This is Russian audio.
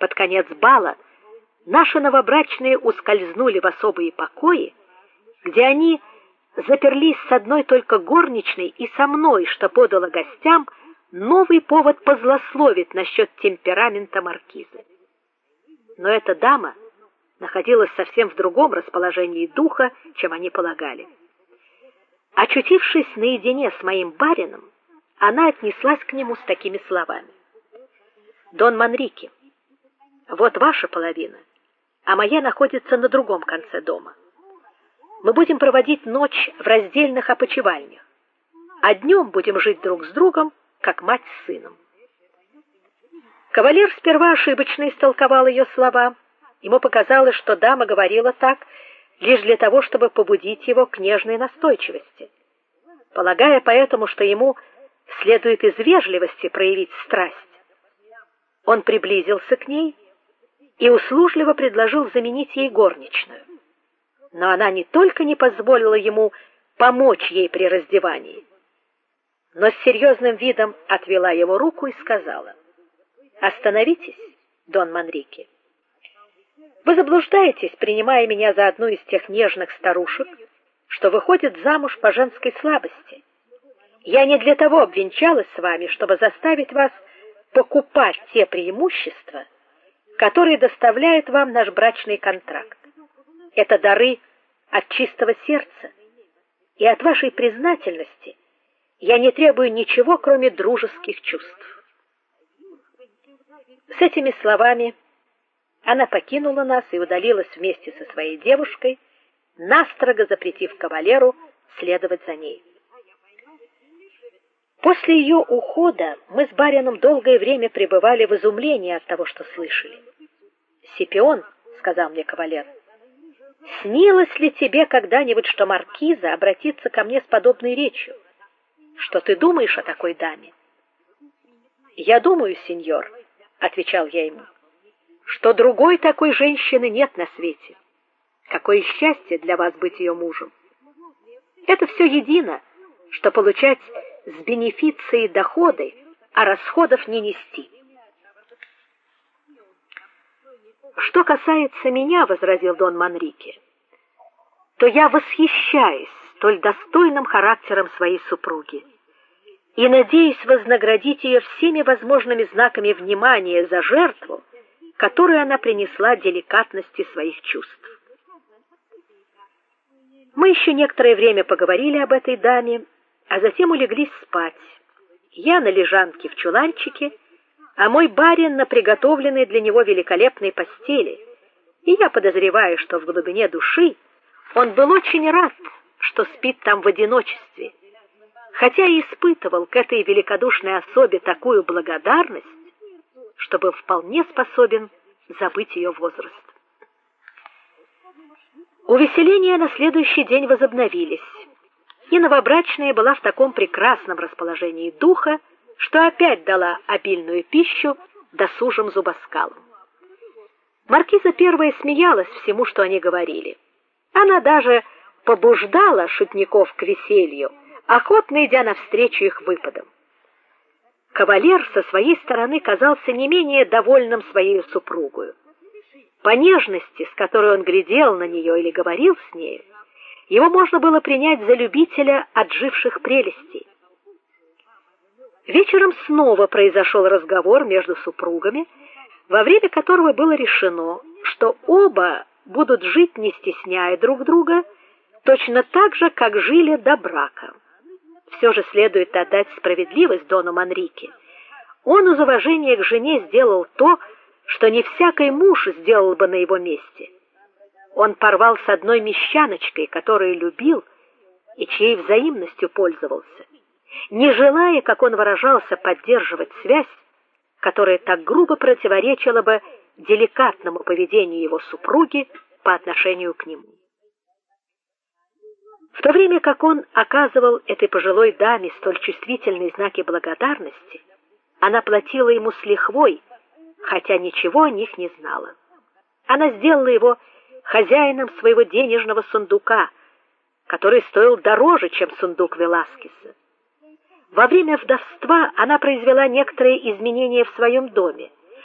Под конец бала наши новобрачные ускользнули в особые покои, где они заперлись с одной только горничной и со мной, что подало гостям новый повод позлословить насчет темперамента маркизы. Но эта дама находилась совсем в другом расположении духа, чем они полагали. Очутившись наедине с моим барином, она отнеслась к нему с такими словами: "Дон Манрике, вот ваша половина, а моя находится на другом конце дома. Мы будем проводить ночь в раздельных опочивальнях, а днем будем жить друг с другом, как мать с сыном". Кавалер сперва ошибочно истолковал ее слова. Ему показалось, что дама говорила так лишь для того, чтобы побудить его к нежной настойчивости. Полагая поэтому, что ему следует из вежливости проявить страсть, он приблизился к ней и услужливо предложил заменить ей горничную. Но она не только не позволила ему помочь ей при раздевании, но с серьезным видом отвела его руку и сказала: "Остановитесь, Дон Манрике. Вы заблуждаетесь, принимая меня за одну из тех нежных старушек, что выходят замуж по женской слабости. Я не для того обвенчалась с вами, чтобы заставить вас покупать те преимущества, которые доставляет вам наш брачный контракт. Это дары от чистого сердца, и от вашей признательности я не требую ничего, кроме дружеских чувств. С этими словами она покинула нас и удалилась вместе со своей девушкой, настрого запретив кавалеру следовать за ней. После ее ухода мы с барином долгое время пребывали в изумлении от того, что слышали. "Сипион", сказал мне кавалер. "Снилось ли тебе когда-нибудь, что маркиза обратится ко мне с подобной речью? Что ты думаешь о такой даме?" "Я думаю, сеньор", отвечал я ему что другой такой женщины нет на свете. Какое счастье для вас быть ее мужем. Это все едино, что получать с бенефицией доходы, а расходов не нести. Что касается меня, возразил Дон Манрике, то я восхищаюсь столь достойным характером своей супруги и надеюсь вознаградить ее всеми возможными знаками внимания за жертву, которую она принесла деликатности своих чувств. Мы еще некоторое время поговорили об этой даме, а затем улеглись спать. Я на лежанке в чуланчике, а мой барин на приготовленной для него великолепной постели. И я подозреваю, что в глубине души он был очень рад, что спит там в одиночестве, хотя и испытывал к этой великодушной особе такую благодарность, что был вполне способен забыть ее возраст. Увеселения на следующий день возобновились. И новобрачная была в таком прекрасном расположении духа, что опять дала обильную пищу досужим зубоскалам. Маркиза первая смеялась всему, что они говорили. Она даже побуждала шутников к веселью, охотно идя навстречу их выпадам. Кавалер со своей стороны казался не менее довольным своей супругой. По нежности, с которой он глядел на нее или говорил с ней, его можно было принять за любителя отживших прелестей. Вечером снова произошел разговор между супругами, во время которого было решено, что оба будут жить не стесняя друг друга, точно так же, как жили до брака все же следует отдать справедливость дону Манрике. Он из уважения к жене сделал то, что не всякий муж сделал бы на его месте. Он порвал с одной мещаночкой, которую любил и чьей взаимностью пользовался, не желая, как он выражался, поддерживать связь, которая так грубо противоречила бы деликатному поведению его супруги по отношению к нему. В то время как он оказывал этой пожилой даме столь чувствительные знаки благодарности, она платила ему с лихвой, хотя ничего о них не знала. Она сделала его хозяином своего денежного сундука, который стоил дороже, чем сундук Веласкеса. Во время вдовства она произвела некоторые изменения в своем доме